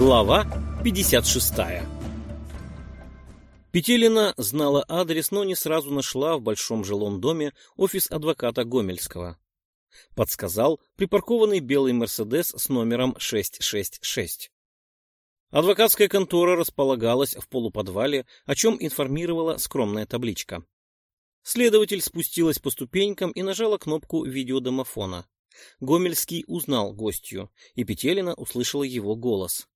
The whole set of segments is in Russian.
Глава 56 Петелина знала адрес, но не сразу нашла в большом жилом доме офис адвоката Гомельского. Подсказал припаркованный белый «Мерседес» с номером 666. Адвокатская контора располагалась в полуподвале, о чем информировала скромная табличка. Следователь спустилась по ступенькам и нажала кнопку видеодомофона. Гомельский узнал гостью, и Петелина услышала его голос.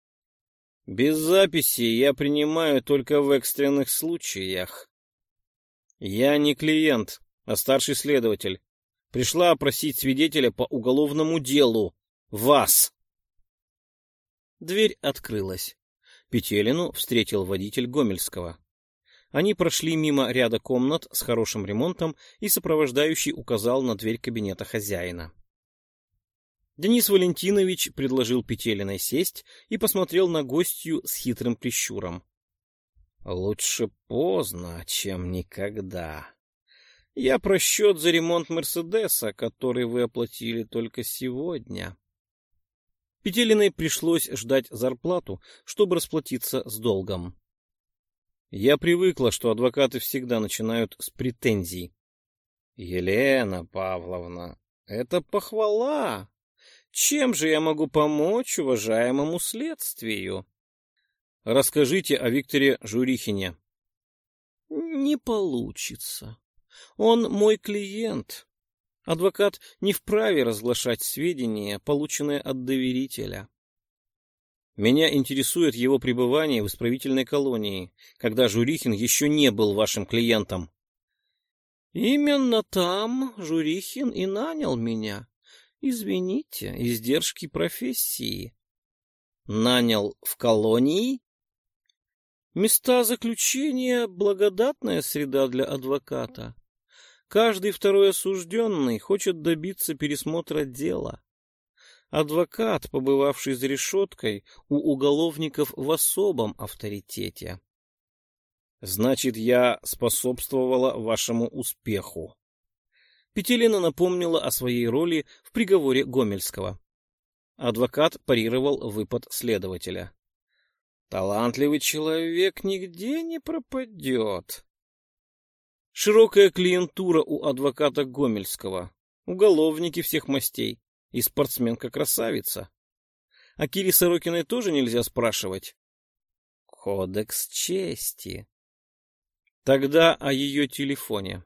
«Без записи я принимаю только в экстренных случаях. Я не клиент, а старший следователь. Пришла опросить свидетеля по уголовному делу. Вас!» Дверь открылась. Петелину встретил водитель Гомельского. Они прошли мимо ряда комнат с хорошим ремонтом, и сопровождающий указал на дверь кабинета хозяина. Денис Валентинович предложил Петелиной сесть и посмотрел на гостью с хитрым прищуром. — Лучше поздно, чем никогда. Я просчет за ремонт Мерседеса, который вы оплатили только сегодня. Петелиной пришлось ждать зарплату, чтобы расплатиться с долгом. Я привыкла, что адвокаты всегда начинают с претензий. Елена Павловна, это похвала. Чем же я могу помочь уважаемому следствию? Расскажите о Викторе Журихине. Не получится. Он мой клиент. Адвокат не вправе разглашать сведения, полученные от доверителя. Меня интересует его пребывание в исправительной колонии, когда Журихин еще не был вашим клиентом. Именно там Журихин и нанял меня. Извините, издержки профессии. Нанял в колонии? Места заключения — благодатная среда для адвоката. Каждый второй осужденный хочет добиться пересмотра дела. Адвокат, побывавший за решеткой, у уголовников в особом авторитете. Значит, я способствовала вашему успеху. Петелина напомнила о своей роли в приговоре Гомельского. Адвокат парировал выпад следователя. Талантливый человек нигде не пропадет. Широкая клиентура у адвоката Гомельского, уголовники всех мастей, и спортсменка-красавица. А Кире Сорокиной тоже нельзя спрашивать. Кодекс чести. Тогда о ее телефоне.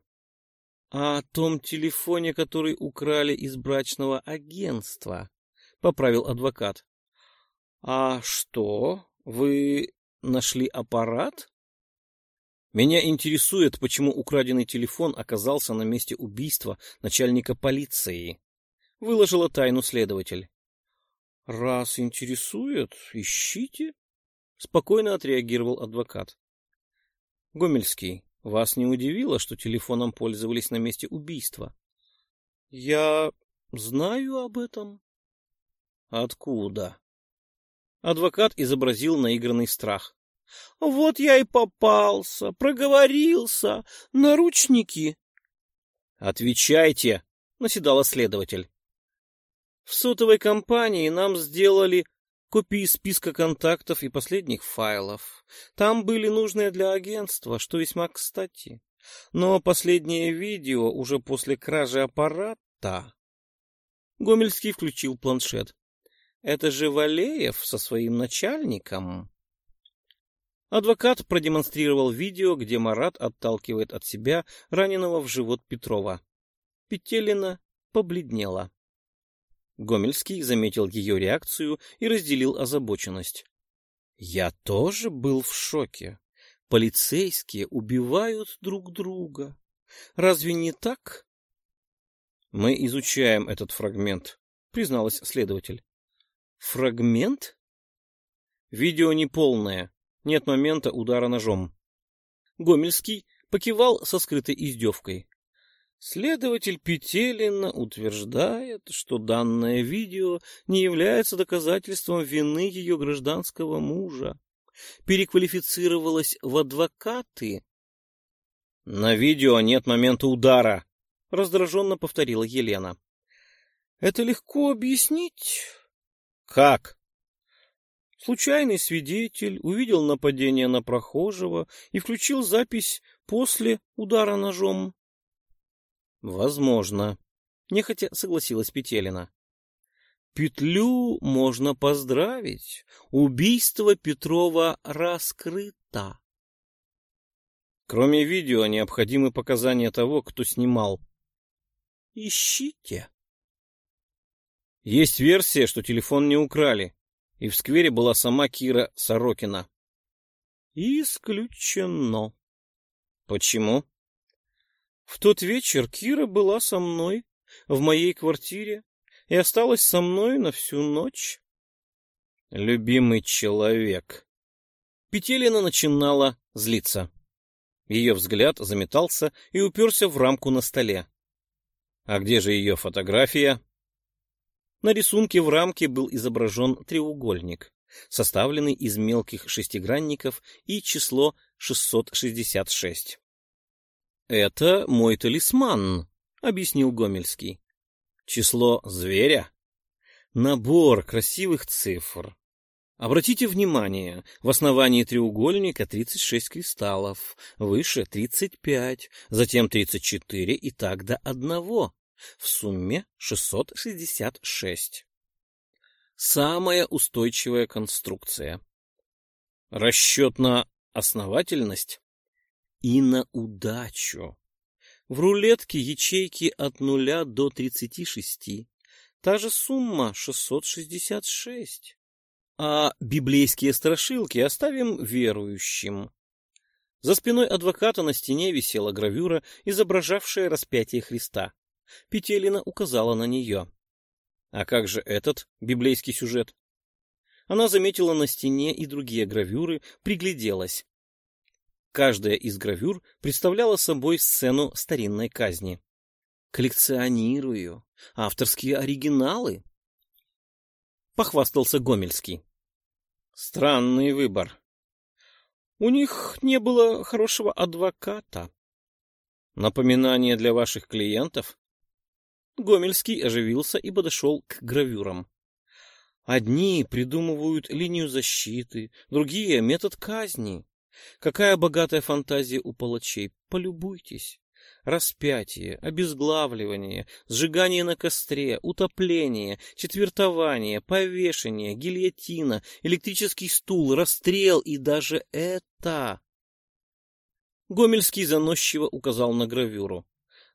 О том телефоне, который украли из брачного агентства, поправил адвокат. А что? Вы нашли аппарат? Меня интересует, почему украденный телефон оказался на месте убийства начальника полиции выложила тайну следователь. — Раз интересует, ищите, — спокойно отреагировал адвокат. — Гомельский, вас не удивило, что телефоном пользовались на месте убийства? — Я знаю об этом. — Откуда? Адвокат изобразил наигранный страх. — Вот я и попался, проговорился. Наручники. — Отвечайте, — наседала следователь. В сотовой компании нам сделали копии списка контактов и последних файлов. Там были нужные для агентства, что весьма кстати. Но последнее видео уже после кражи аппарата... Гомельский включил планшет. Это же Валеев со своим начальником. Адвокат продемонстрировал видео, где Марат отталкивает от себя раненого в живот Петрова. Петелина побледнела. Гомельский заметил ее реакцию и разделил озабоченность. Я тоже был в шоке. Полицейские убивают друг друга. Разве не так? Мы изучаем этот фрагмент, призналась следователь. Фрагмент? Видео неполное. Нет момента удара ножом. Гомельский покивал со скрытой издевкой. Следователь Петелина утверждает, что данное видео не является доказательством вины ее гражданского мужа. Переквалифицировалась в адвокаты. — На видео нет момента удара, — раздраженно повторила Елена. — Это легко объяснить. — Как? Случайный свидетель увидел нападение на прохожего и включил запись после удара ножом. — Возможно, — нехотя согласилась Петелина. — Петлю можно поздравить. Убийство Петрова раскрыто. Кроме видео, необходимы показания того, кто снимал. Ищите. Есть версия, что телефон не украли, и в сквере была сама Кира Сорокина. Исключено. Почему? В тот вечер Кира была со мной в моей квартире и осталась со мной на всю ночь. Любимый человек. Петелина начинала злиться. Ее взгляд заметался и уперся в рамку на столе. А где же ее фотография? На рисунке в рамке был изображен треугольник, составленный из мелких шестигранников и число 666. «Это мой талисман», — объяснил Гомельский. «Число зверя? Набор красивых цифр. Обратите внимание, в основании треугольника 36 кристаллов, выше 35, затем 34 и так до одного. В сумме 666. Самая устойчивая конструкция. Расчет на основательность и на удачу. В рулетке ячейки от нуля до 36. Та же сумма 666. А библейские страшилки оставим верующим. За спиной адвоката на стене висела гравюра, изображавшая распятие Христа. Петелина указала на нее. А как же этот библейский сюжет? Она заметила на стене и другие гравюры, пригляделась. Каждая из гравюр представляла собой сцену старинной казни. «Коллекционирую. Авторские оригиналы», — похвастался Гомельский. «Странный выбор. У них не было хорошего адвоката. Напоминание для ваших клиентов?» Гомельский оживился и подошел к гравюрам. Одни придумывают линию защиты, другие — метод казни. Какая богатая фантазия у палачей, полюбуйтесь. Распятие, обезглавливание, сжигание на костре, утопление, четвертование, повешение, гильотина, электрический стул, расстрел и даже это... Гомельский заносчиво указал на гравюру.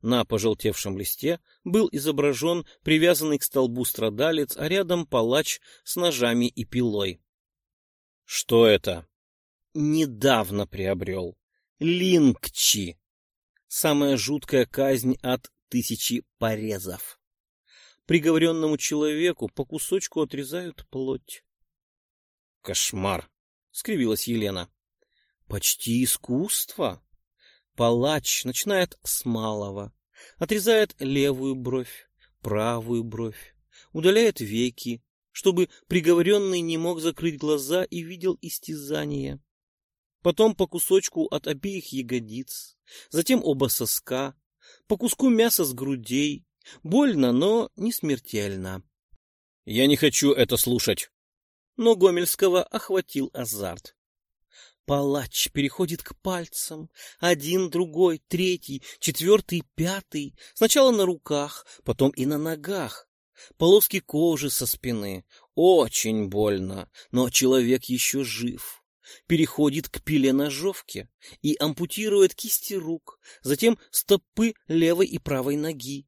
На пожелтевшем листе был изображен привязанный к столбу страдалец, а рядом палач с ножами и пилой. — Что это? — Недавно приобрел. Лингчи. Самая жуткая казнь от тысячи порезов. Приговоренному человеку по кусочку отрезают плоть. — Кошмар! — скривилась Елена. — Почти искусство. Палач начинает с малого, отрезает левую бровь, правую бровь, удаляет веки, чтобы приговоренный не мог закрыть глаза и видел истязание. Потом по кусочку от обеих ягодиц, затем оба соска, по куску мяса с грудей. Больно, но не смертельно. Я не хочу это слушать. Но Гомельского охватил азарт. Палач переходит к пальцам. Один, другой, третий, четвертый, пятый. Сначала на руках, потом и на ногах. Полоски кожи со спины. Очень больно, но человек еще жив. Переходит к пиле-ножовке и ампутирует кисти рук, затем стопы левой и правой ноги.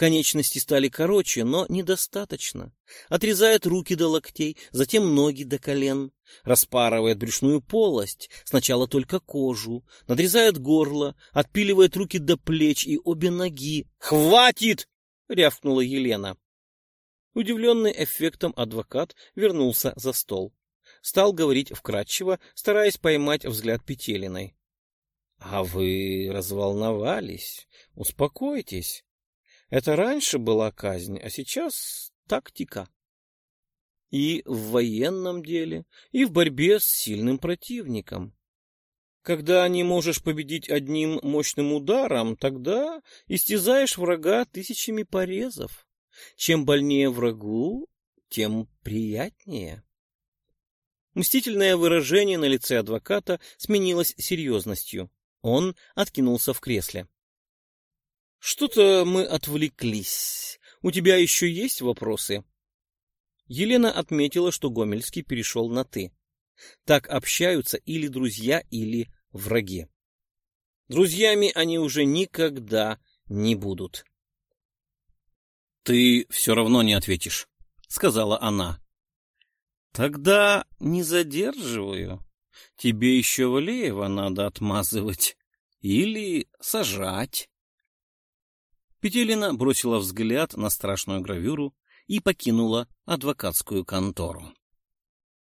Конечности стали короче, но недостаточно. Отрезает руки до локтей, затем ноги до колен. Распарывает брюшную полость, сначала только кожу. Надрезает горло, отпиливает руки до плеч и обе ноги. «Хватит!» — рявкнула Елена. Удивленный эффектом адвокат вернулся за стол. Стал говорить вкратчиво, стараясь поймать взгляд Петелиной. — А вы разволновались. Успокойтесь. Это раньше была казнь, а сейчас тактика. И в военном деле, и в борьбе с сильным противником. Когда не можешь победить одним мощным ударом, тогда истязаешь врага тысячами порезов. Чем больнее врагу, тем приятнее. Мстительное выражение на лице адвоката сменилось серьезностью. Он откинулся в кресле. — Что-то мы отвлеклись. У тебя еще есть вопросы? Елена отметила, что Гомельский перешел на «ты». Так общаются или друзья, или враги. Друзьями они уже никогда не будут. — Ты все равно не ответишь, — сказала она. — Тогда не задерживаю. Тебе еще Валеева надо отмазывать или сажать. Петелина бросила взгляд на страшную гравюру и покинула адвокатскую контору.